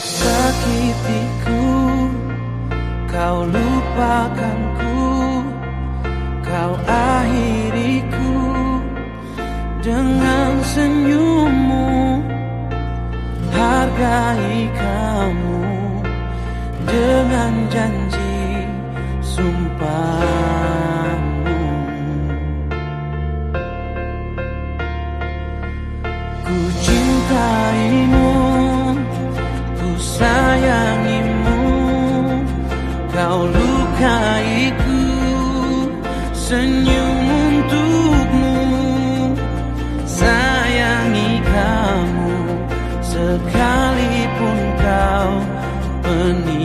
sakitiku Kau lupakan ku, Kau akhiriku Dengan senyummu. Hargai kamu Dengan janji sumpahmu. Ku cintaimu. Senyum untukmu. Sayangi kamu, sekalipun kau penipu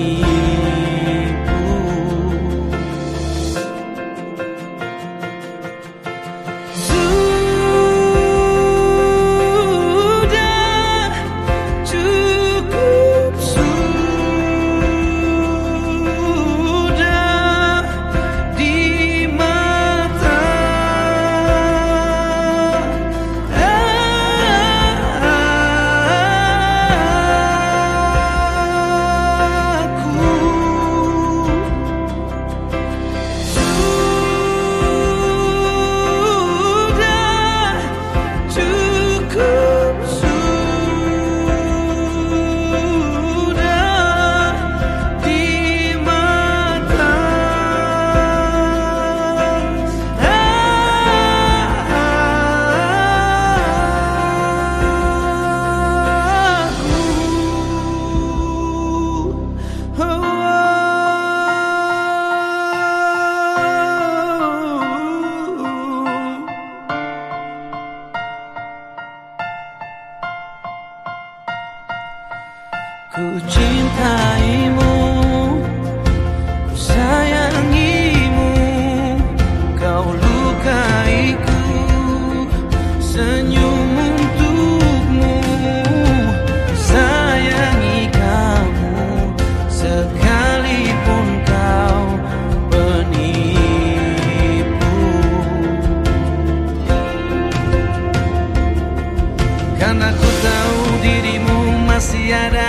Ku cintaimu sayangimu Kau lukaiku. Senyum untukmu Sayangi kamu. Sekalipun kau penipu Karena ku tahu dirimu masih ada